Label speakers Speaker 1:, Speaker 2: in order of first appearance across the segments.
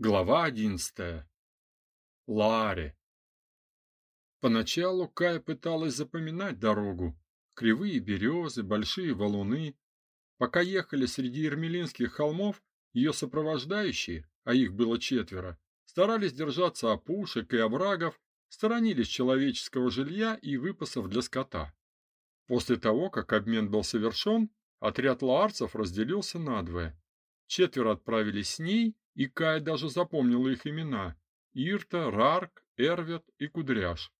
Speaker 1: Глава одиннадцатая. Ларе. Поначалу Кая пыталась запоминать дорогу. Кривые березы, большие валуны. Пока ехали среди ермелинских холмов, ее сопровождающие, а их было четверо, старались держаться опушек и оврагов, сторонились человеческого жилья и выпасов для скота. После того, как обмен был совершен, отряд лаарцев разделился надвое. Четверо отправились с ней, и Кай даже запомнила их имена: Ирта, Рарк, Эрвет и Кудряш.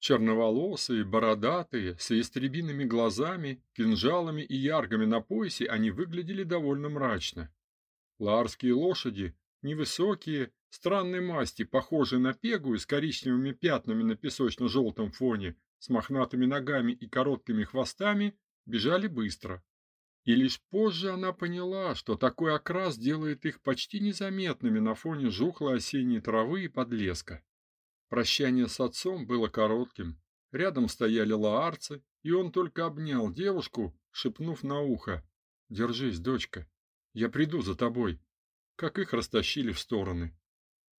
Speaker 1: Черноволосые, бородатые, с ястребиными глазами, кинжалами и яргами на поясе, они выглядели довольно мрачно. Ларские лошади, невысокие, странной масти, похожие на пегую с коричневыми пятнами на песочно желтом фоне, с мохнатыми ногами и короткими хвостами, бежали быстро. И лишь позже она поняла, что такой окрас делает их почти незаметными на фоне жухлой осенней травы и подлеска. Прощание с отцом было коротким. Рядом стояли лаарцы, и он только обнял девушку, шепнув на ухо: "Держись, дочка. Я приду за тобой". Как их растащили в стороны.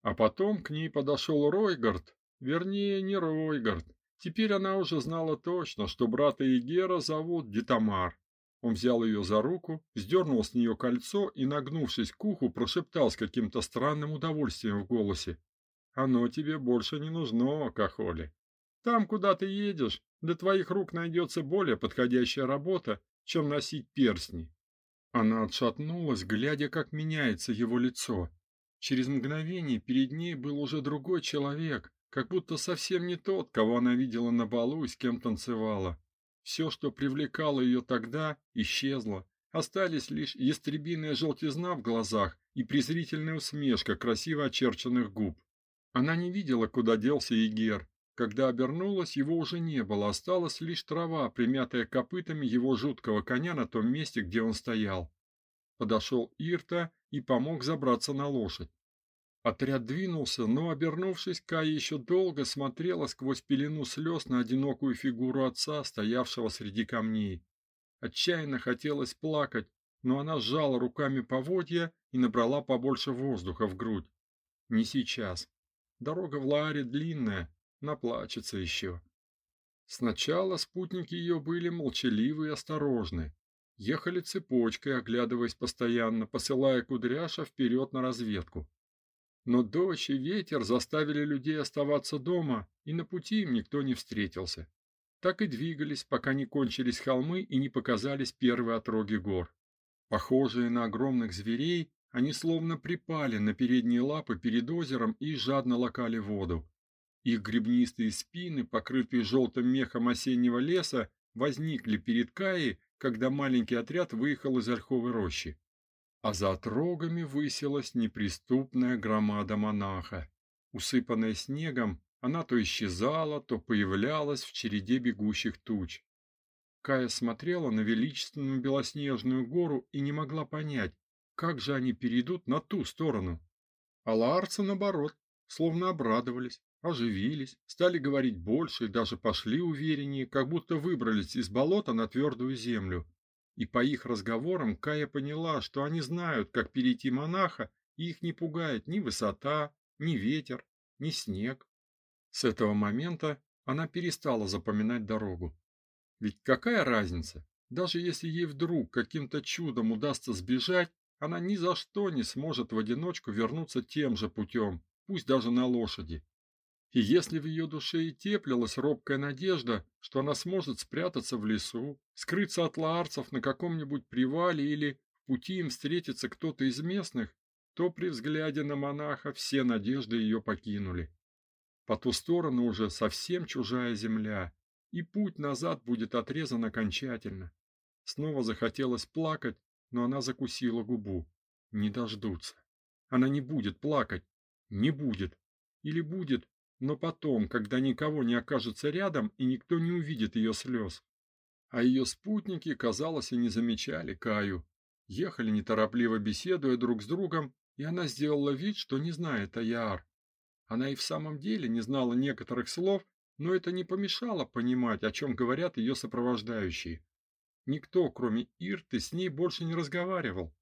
Speaker 1: А потом к ней подошел Ройгард, вернее, не Ройгард. Теперь она уже знала точно, что брата Игера зовут Детамар. Он взял ее за руку, сдернул с нее кольцо и, нагнувшись к уху, прошептал с каким-то странным удовольствием в голосе: "Оно тебе больше не нужно, Кахоли. Там, куда ты едешь, для твоих рук найдется более подходящая работа, чем носить перстни". Она отшатнулась, глядя, как меняется его лицо. Через мгновение перед ней был уже другой человек, как будто совсем не тот, кого она видела на балу и с кем танцевала. Все, что привлекало ее тогда, исчезло. Остались лишь ястребиная желтизна в глазах и презрительная усмешка красиво очерченных губ. Она не видела, куда делся Игер. Когда обернулась, его уже не было, осталась лишь трава, примятая копытами его жуткого коня на том месте, где он стоял. Подошел Ирта и помог забраться на лошадь. Отряд двинулся, но, обернувшись, Кая еще долго смотрела сквозь пелену слез на одинокую фигуру отца, стоявшего среди камней. Отчаянно хотелось плакать, но она сжала руками поводья и набрала побольше воздуха в грудь. Не сейчас. Дорога в Лааре длинная, наплачется еще. Сначала спутники ее были молчаливы и осторожны. Ехали цепочкой, оглядываясь постоянно, посылая кудряша вперед на разведку. Но дождь и ветер заставили людей оставаться дома, и на пути им никто не встретился. Так и двигались, пока не кончились холмы и не показались первые отроги гор. Похожие на огромных зверей, они словно припали на передние лапы перед озером и жадно лакали воду. Их гребнистые спины, покрытые желтым мехом осеннего леса, возникли перед Каей, когда маленький отряд выехал из ольховой рощи а за отрогами высилась неприступная громада монаха. Усыпанная снегом, она то исчезала, то появлялась в череде бегущих туч. Кая смотрела на величественную белоснежную гору и не могла понять, как же они перейдут на ту сторону. А лаарцы, наоборот, словно обрадовались, оживились, стали говорить больше и даже пошли увереннее, как будто выбрались из болота на твердую землю. И по их разговорам Кая поняла, что они знают, как перейти монаха, и их не пугает ни высота, ни ветер, ни снег. С этого момента она перестала запоминать дорогу. Ведь какая разница? Даже если ей вдруг каким-то чудом удастся сбежать, она ни за что не сможет в одиночку вернуться тем же путем, пусть даже на лошади. И если в ее душе и теплилась робкая надежда, что она сможет спрятаться в лесу, скрыться от лаарцев на каком-нибудь привале или в пути им встретится кто-то из местных, то при взгляде на монаха все надежды ее покинули. По ту сторону уже совсем чужая земля, и путь назад будет отрезан окончательно. Снова захотелось плакать, но она закусила губу. Не дождутся. Она не будет плакать, не будет. Или будет, но потом, когда никого не окажется рядом и никто не увидит ее слез. А ее спутники, казалось, и не замечали Каю. Ехали неторопливо беседуя друг с другом, и она сделала вид, что не знает Аяр. Она и в самом деле не знала некоторых слов, но это не помешало понимать, о чем говорят ее сопровождающие. Никто, кроме Ирты, с ней больше не разговаривал.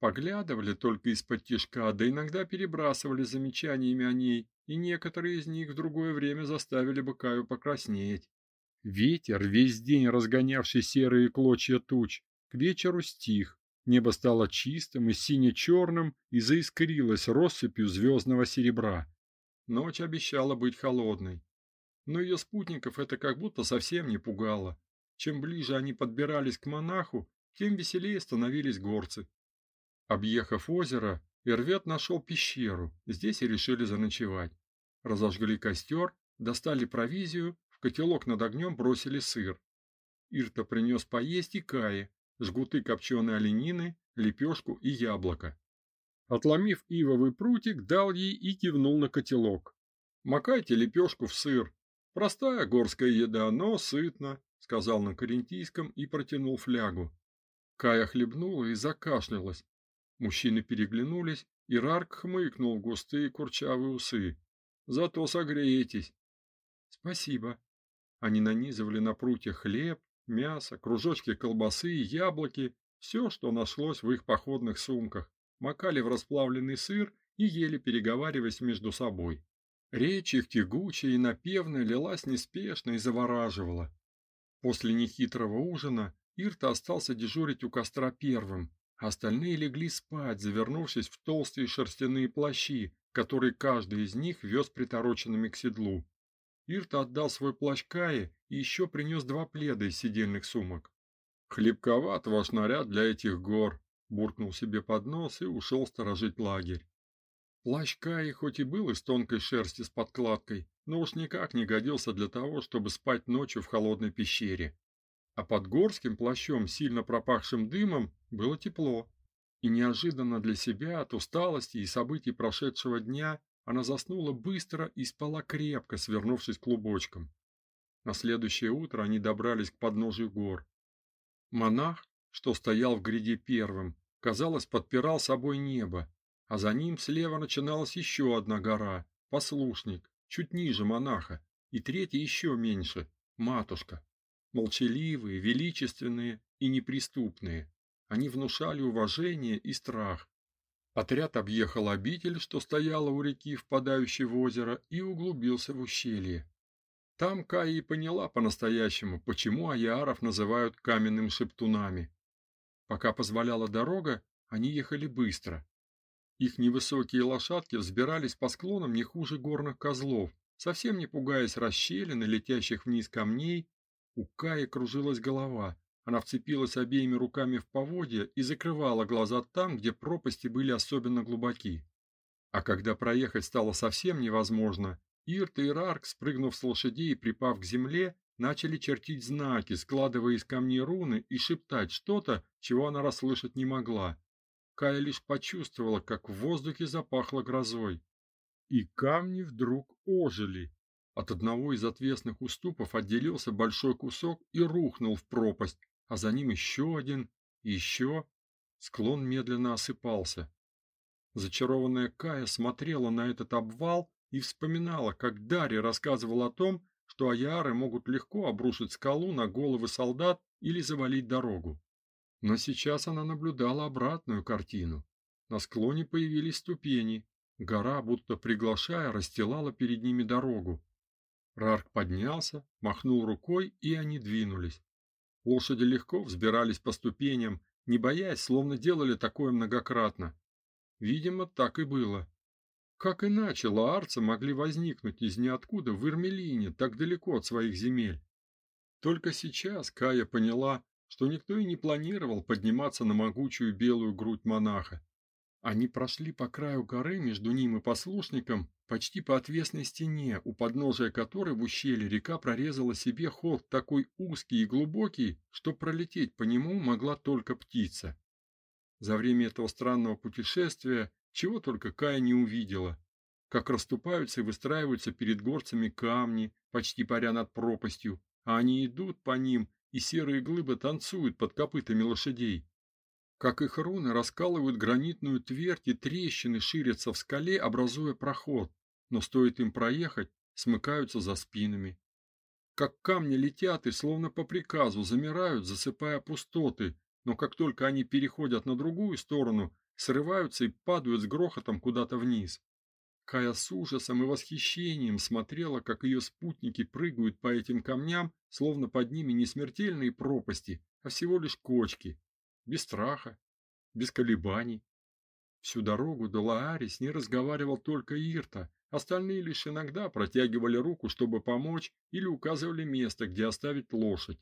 Speaker 1: поглядывали только из-под тишка, да иногда перебрасывали замечаниями о ней, и некоторые из них в другое время заставили бы Каю покраснеть. Ветер, весь день разгонявший серые клочья туч, к вечеру стих. Небо стало чистым и сине-черным и заискрилось россыпью звездного серебра. Ночь обещала быть холодной. Но ее спутников это как будто совсем не пугало. Чем ближе они подбирались к монаху, тем веселее становились горцы. Объехав озеро, Ирвет нашел пещеру. Здесь и решили заночевать. Разожгли костер, достали провизию, в котелок над огнем бросили сыр. Ирта принес поесть и Кае, жгуты копченой оленины, лепешку и яблоко. Отломив ивовый прутик, дал ей и кивнул на котелок. Макайте лепешку в сыр. Простая горская еда, но сытно, сказал на карентийском и протянул флягу. Кая хлебнула и закашлялась. Мужчины переглянулись, и Рарк хмыкнул густые курчавые усы. Зато согреетесь. Спасибо. Они нанизывали на прутья хлеб, мясо, кружочки колбасы, яблоки, все, что нашлось в их походных сумках, макали в расплавленный сыр и ели, переговариваясь между собой. Речь их тягучая и напевная лилась неспешно и завораживала. После нехитрого ужина Ирта остался дежурить у костра первым, остальные легли спать, завернувшись в толстые шерстяные плащи, которые каждый из них вез притороченными к седлу. Ирта отдал свой плащ Кае и еще принес два пледа из сидельных сумок. Хлебковат ваш наряд для этих гор, буркнул себе под нос и ушел сторожить лагерь. Плащ Каи хоть и был из тонкой шерсти с подкладкой, но уж никак не годился для того, чтобы спать ночью в холодной пещере. А под горским плащом, сильно пропахшим дымом, было тепло. И неожиданно для себя от усталости и событий прошедшего дня она заснула быстро и спала крепко, свернувшись клубочком. На следующее утро они добрались к подножию гор. Монах, что стоял в гряде первым, казалось, подпирал собой небо, а за ним слева начиналась еще одна гора, послушник, чуть ниже монаха, и третья еще меньше, матушка. Молчаливые, величественные и неприступные. Они внушали уважение и страх. Отряд объехал обитель, что стояла у реки, впадающей в озеро, и углубился в ущелье. Там Каи поняла по-настоящему, почему аяров называют каменными шептунами. Пока позволяла дорога, они ехали быстро. Их невысокие лошадки взбирались по склонам не хуже горных козлов, совсем не пугаясь расщелин и летящих вниз камней. У Каи кружилась голова, она вцепилась обеими руками в поводья и закрывала глаза там, где пропасти были особенно глубоки. А когда проехать стало совсем невозможно, Ирт и Рарк, спрыгнув с лошадей и припав к земле, начали чертить знаки, складывая из камней руны и шептать что-то, чего она расслышать не могла. Кая лишь почувствовала, как в воздухе запахло грозой. И камни вдруг ожили. От одного из отвесных уступов отделился большой кусок и рухнул в пропасть, а за ним еще один, еще. Склон медленно осыпался. Зачарованная Кая смотрела на этот обвал и вспоминала, как Дарья рассказывала о том, что аяры могут легко обрушить скалу на головы солдат или завалить дорогу. Но сейчас она наблюдала обратную картину. На склоне появились ступени. Гора, будто приглашая, расстилала перед ними дорогу. Рарк поднялся, махнул рукой, и они двинулись. Лошади легко взбирались по ступеням, не боясь, словно делали такое многократно. Видимо, так и было. Как иначе лаарцы могли возникнуть из ниоткуда в Ирмелине, так далеко от своих земель? Только сейчас Кая поняла, что никто и не планировал подниматься на могучую белую грудь монаха. Они прошли по краю горы между ним и послушником, почти по отвесной стене, у подножия которой в ущелье река прорезала себе ход такой узкий и глубокий, что пролететь по нему могла только птица. За время этого странного путешествия чего только Кая не увидела, как расступаются и выстраиваются перед горцами камни, почти паря над пропастью, а они идут по ним, и серые глыбы танцуют под копытами лошадей как их руны раскалывают гранитную твердь и трещины ширятся в скале, образуя проход, но стоит им проехать, смыкаются за спинами. Как камни летят и словно по приказу замирают, засыпая пустоты, но как только они переходят на другую сторону, срываются и падают с грохотом куда-то вниз. Кая с ужасом и восхищением смотрела, как ее спутники прыгают по этим камням, словно под ними не смертельные пропасти, а всего лишь кочки, без страха, без колебаний. Всю дорогу до Лаари с ней разговаривал только Ирта, остальные лишь иногда протягивали руку, чтобы помочь, или указывали место, где оставить лошадь.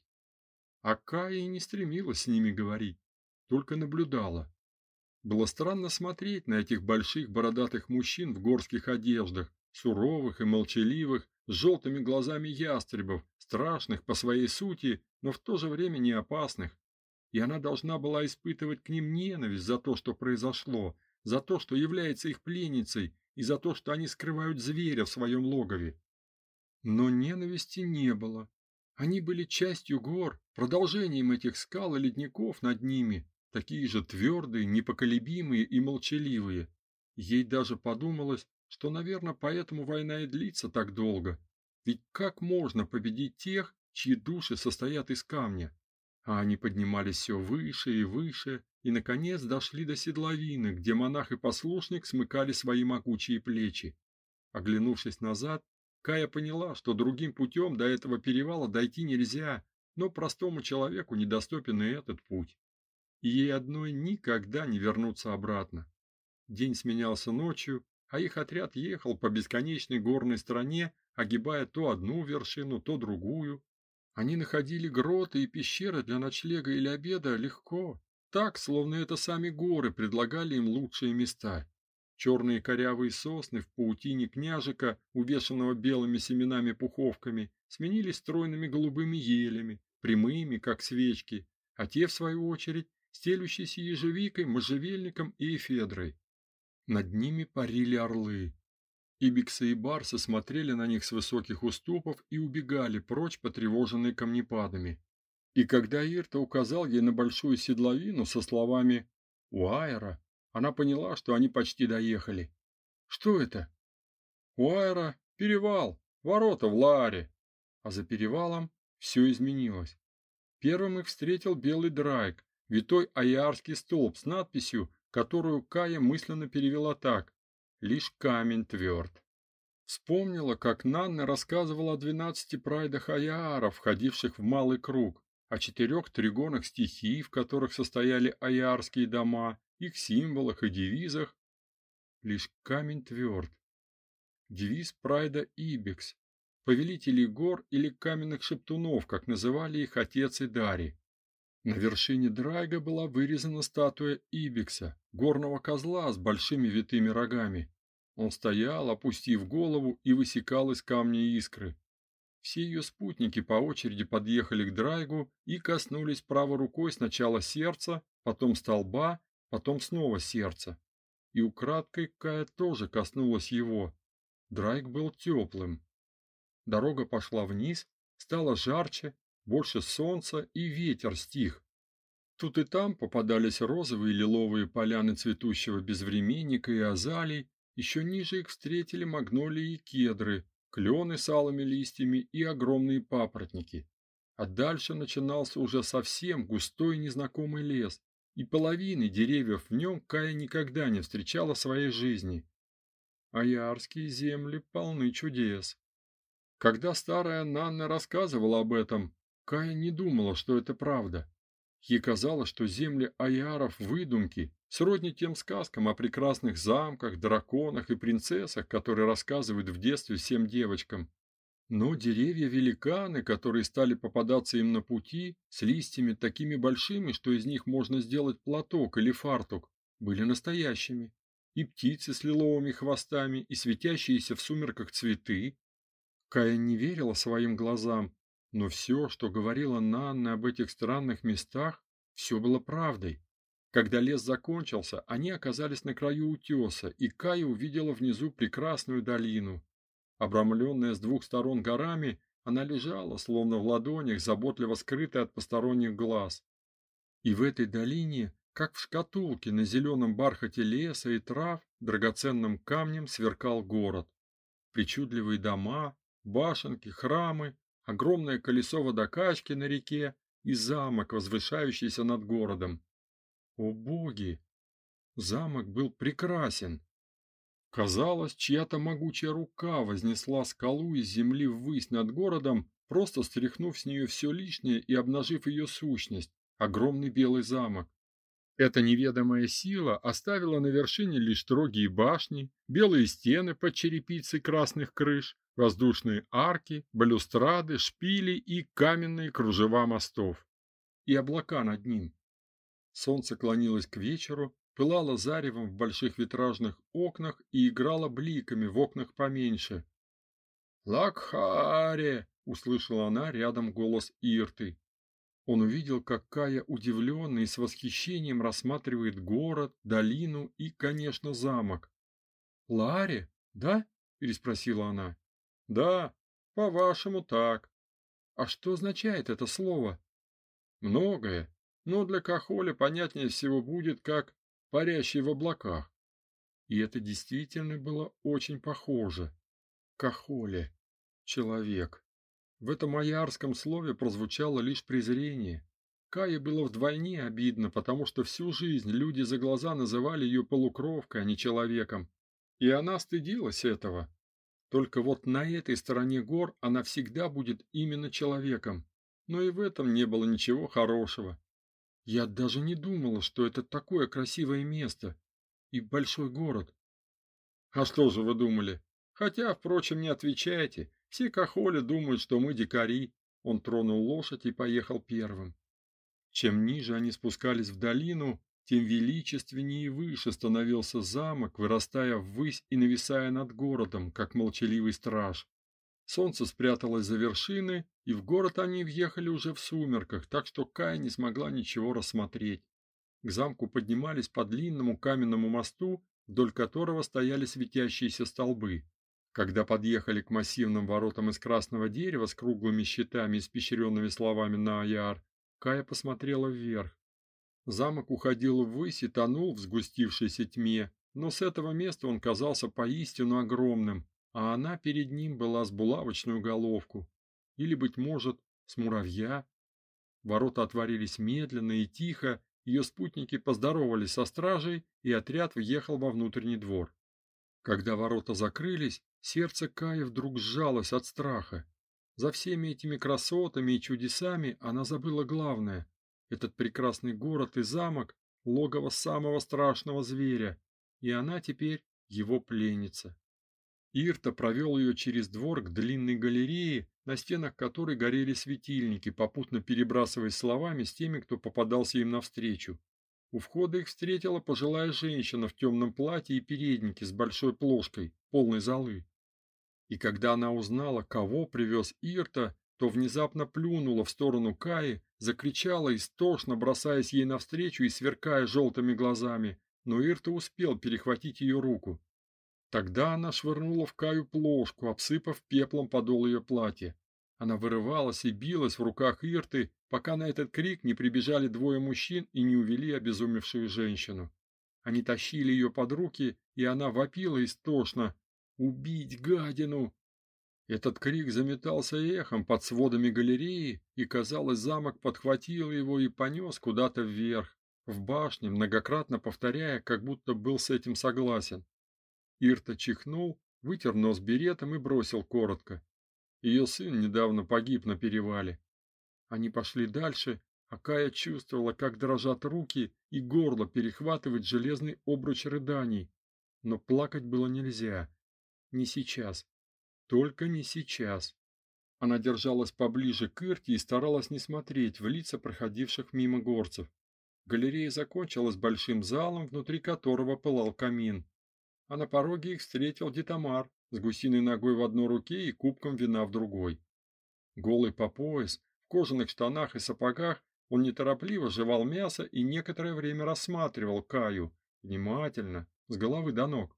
Speaker 1: А Кая и не стремилась с ними говорить, только наблюдала. Было странно смотреть на этих больших бородатых мужчин в горских одеждах, суровых и молчаливых, с желтыми глазами ястребов, страшных по своей сути, но в то же время не опасных. И она должна была испытывать к ним ненависть за то, что произошло, за то, что является их пленницей, и за то, что они скрывают зверя в своем логове. Но ненависти не было. Они были частью гор, продолжением этих скал и ледников над ними, такие же твердые, непоколебимые и молчаливые. Ей даже подумалось, что, наверное, поэтому война и длится так долго. Ведь как можно победить тех, чьи души состоят из камня? А они поднимались все выше и выше, и наконец дошли до седловины, где монах и послушник смыкали свои могучие плечи. Оглянувшись назад, Кая поняла, что другим путем до этого перевала дойти нельзя, но простому человеку недоступен и этот путь и ей одной никогда не вернуться обратно. День сменялся ночью, а их отряд ехал по бесконечной горной стране, огибая то одну вершину, то другую. Они находили гроты и пещеры для ночлега или обеда легко, так, словно это сами горы предлагали им лучшие места. Черные корявые сосны в паутине княжика, увешанного белыми семенами-пуховками, сменились стройными голубыми елями, прямыми, как свечки, а те, в свою очередь, стелющийся ежевикой, можжевельником и эфедрой. Над ними парили орлы. Ибиксы и барсы смотрели на них с высоких уступов и убегали прочь, потревоженные камнепадами. И когда Ирта указал ей на большую седловину со словами «Уайра», она поняла, что они почти доехали. «Что это?» «Уайра, перевал, ворота в Ларе». А за перевалом все изменилось. Первым их встретил белый драйк, витой аярский столб с надписью, которую Кая мысленно перевела так: лишь камень тверд. Вспомнила, как Нанна рассказывала о двенадцати прайдах аяров, входивших в малый круг, о четырех тригонах стихий, в которых состояли аярские дома, их символах и девизах. Лишь камень тверд. Девиз прайда Ибекс, повелителей гор или каменных шептунов, как называли их отец и Дарий. На вершине Драйга была вырезана статуя Ибикса, горного козла с большими витыми рогами. Он стоял, опустив голову, и высекал из камня искры. Все ее спутники по очереди подъехали к Драйгу и коснулись правой рукой сначала сердца, потом столба, потом снова сердца. И украдкой Кая тоже коснулась его. Драйг был теплым. Дорога пошла вниз, стало жарче, больше солнца и ветер стих. Тут и там попадались розовые и лиловые поляны цветущего безвременника и азалий, еще ниже их встретили магнолии и кедры, клены с алыми листьями и огромные папоротники. А дальше начинался уже совсем густой незнакомый лес, и половины деревьев в нем Кая никогда не встречала в своей жизни. Аярские земли полны чудес. Когда старая Нанна рассказывала об этом, Кая не думала, что это правда. Ей казалось, что земли аяров выдумки, сродни тем сказкам о прекрасных замках, драконах и принцессах, которые рассказывают в детстве всем девочкам. Но деревья-великаны, которые стали попадаться им на пути, с листьями такими большими, что из них можно сделать платок или фартук, были настоящими. И птицы с лиловыми хвостами, и светящиеся в сумерках цветы. Кая не верила своим глазам, но все, что говорила Нанна об этих странных местах, все было правдой. Когда лес закончился, они оказались на краю утеса, и Кая увидела внизу прекрасную долину. Обрамленная с двух сторон горами, она лежала, словно в ладонях, заботливо скрытая от посторонних глаз. И в этой долине, как в шкатулке на зеленом бархате леса и трав, драгоценным камнем сверкал город. Причудливые дома, башенки, храмы, огромное колесо водокачки на реке и замок, возвышающийся над городом. О боги! Замок был прекрасен. Казалось, чья-то могучая рука вознесла скалу из земли ввысь над городом, просто стряхнув с нее все лишнее и обнажив ее сущность огромный белый замок. Эта неведомая сила оставила на вершине лишь строгие башни, белые стены под черепицей красных крыш, воздушные арки, балюстрады, шпили и каменные кружева мостов. И облака над ним. Солнце клонилось к вечеру, пылало заревом в больших витражных окнах и играло бликами в окнах поменьше. «Лакхаре!» — услышала она рядом голос Ирты. Он увидел, как Кая удивленно и с восхищением рассматривает город, долину и, конечно, замок. «Ларе, да?» – переспросила она. «Да, по-вашему так. А что означает это слово?» «Многое, но для Кахоля понятнее всего будет как «парящий в облаках». И это действительно было очень похоже. Кахоле, человек. В этом аярском слове прозвучало лишь презрение. Кае было вдвойне обидно, потому что всю жизнь люди за глаза называли ее полукровкой, а не человеком. И она стыдилась этого. Только вот на этой стороне гор она всегда будет именно человеком. Но и в этом не было ничего хорошего. Я даже не думала, что это такое красивое место и большой город. А что же вы думали? Хотя, впрочем, не отвечайте. Все кахоли думают, что мы дикари. Он тронул лошадь и поехал первым. Чем ниже они спускались в долину, тем величественнее и выше становился замок, вырастая ввысь и нависая над городом, как молчаливый страж. Солнце спряталось за вершины, и в город они въехали уже в сумерках, так что Кай не смогла ничего рассмотреть. К замку поднимались по длинному каменному мосту, вдоль которого стояли светящиеся столбы. Когда подъехали к массивным воротам из красного дерева с круглыми щитами и испещренными словами на аяр, Кая посмотрела вверх. Замок уходил ввысь и тонул в сгустившейся тьме, но с этого места он казался поистину огромным, а она перед ним была с булавочную головку, или, быть может, с муравья. Ворота отворились медленно и тихо, ее спутники поздоровались со стражей, и отряд въехал во внутренний двор. Когда ворота закрылись, сердце Каи вдруг сжалось от страха. За всеми этими красотами и чудесами она забыла главное. Этот прекрасный город и замок – логово самого страшного зверя, и она теперь его пленница. Ирта провел ее через двор к длинной галерее, на стенах которой горели светильники, попутно перебрасываясь словами с теми, кто попадался им навстречу. У входа их встретила пожилая женщина в темном платье и переднике с большой плошкой, полной золы. И когда она узнала, кого привез Ирта, то внезапно плюнула в сторону Каи, закричала истошно, бросаясь ей навстречу и сверкая желтыми глазами, но Ирта успел перехватить ее руку. Тогда она швырнула в Каю плошку, обсыпав пеплом подол ее платья. Она вырывалась и билась в руках Ирты, пока на этот крик не прибежали двое мужчин и не увели обезумевшую женщину. Они тащили ее под руки, и она вопила истошно: "Убить гадину!" Этот крик заметался эхом под сводами галереи, и, казалось, замок подхватил его и понес куда-то вверх, в башне, многократно повторяя, как будто был с этим согласен. Ирта чихнул, вытер нос беретом и бросил коротко: ее сын недавно погиб на перевале. Они пошли дальше, а Кая чувствовала, как дрожат руки и горло перехватывает железный обруч рыданий. Но плакать было нельзя. Не сейчас. Только не сейчас. Она держалась поближе к Ирте и старалась не смотреть в лица проходивших мимо горцев. Галерея закончилась большим залом, внутри которого пылал камин. А на пороге их встретил Дитамар, с гусиной ногой в одной руке и кубком вина в другой. Голый по пояс, в кожаных штанах и сапогах, он неторопливо жевал мясо и некоторое время рассматривал Каю, внимательно, с головы до ног.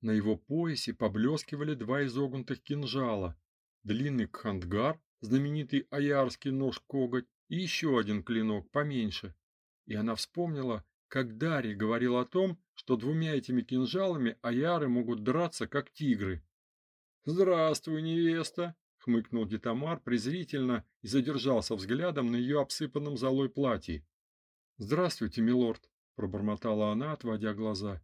Speaker 1: На его поясе поблескивали два изогнутых кинжала, длинный кхандгар, знаменитый аярский нож-коготь, и еще один клинок поменьше. И она вспомнила, как Дарья говорил о том, что двумя этими кинжалами аяры могут драться, как тигры. «Здравствуй, невеста!» — хмыкнул Детамар презрительно и задержался взглядом на ее обсыпанном золой платье. «Здравствуйте, милорд!» пробормотала она, отводя глаза.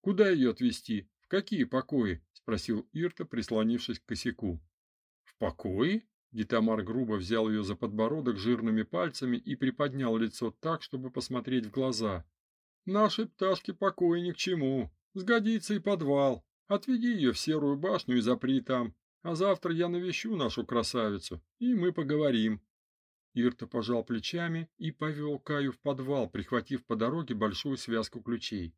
Speaker 1: Куда ее отвезти? В какие покои? спросил Ирта, прислонившись к косяку. В покои? Гитамар грубо взял ее за подбородок жирными пальцами и приподнял лицо так, чтобы посмотреть в глаза. Нашей пташке покоя ни к чему. Сгодится и подвал. Отведи ее в серую башню и запри там. А завтра я навещу нашу красавицу, и мы поговорим. Ирта пожал плечами и повел Каю в подвал, прихватив по дороге большую связку ключей.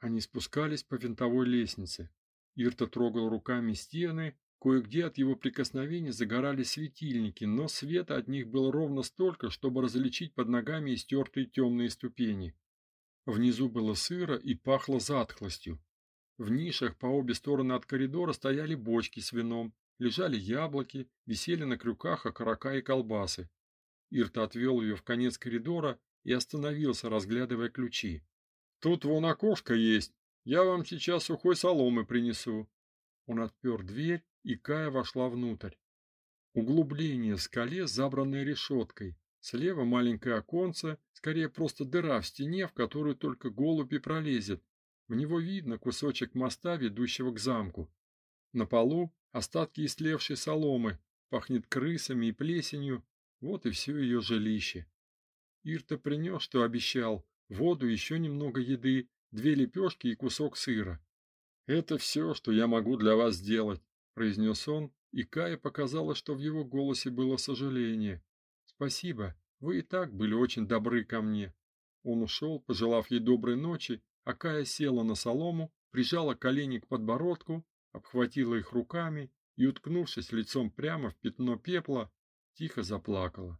Speaker 1: Они спускались по винтовой лестнице. Ирта трогал руками стены, кое-где от его прикосновения загорались светильники, но света от них было ровно столько, чтобы различить под ногами истертые темные ступени. Внизу было сыро и пахло затхлостью. В нишах по обе стороны от коридора стояли бочки с вином, лежали яблоки, висели на крюках окорока и колбасы. Ирта отвел ее в конец коридора и остановился, разглядывая ключи. Тут вон окошко есть. Я вам сейчас сухой соломы принесу. Он отпер дверь, и Кая вошла внутрь. Углубление в скале, забранное решеткой. Слева маленькое оконце, скорее просто дыра в стене, в которую только голубь и пролезет. В него видно кусочек моста, ведущего к замку. На полу остатки истлевшей соломы, пахнет крысами и плесенью. Вот и все ее жилище. Ирта принес, что обещал, воду, еще немного еды, две лепешки и кусок сыра. Это все, что я могу для вас сделать, произнес он, и Кае показалось, что в его голосе было сожаление. Спасибо, вы и так были очень добры ко мне. Он ушел, пожелав ей доброй ночи, а Кая села на солому, прижала колени к подбородку, обхватила их руками и, уткнувшись лицом прямо в пятно пепла, тихо заплакала.